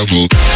Devil.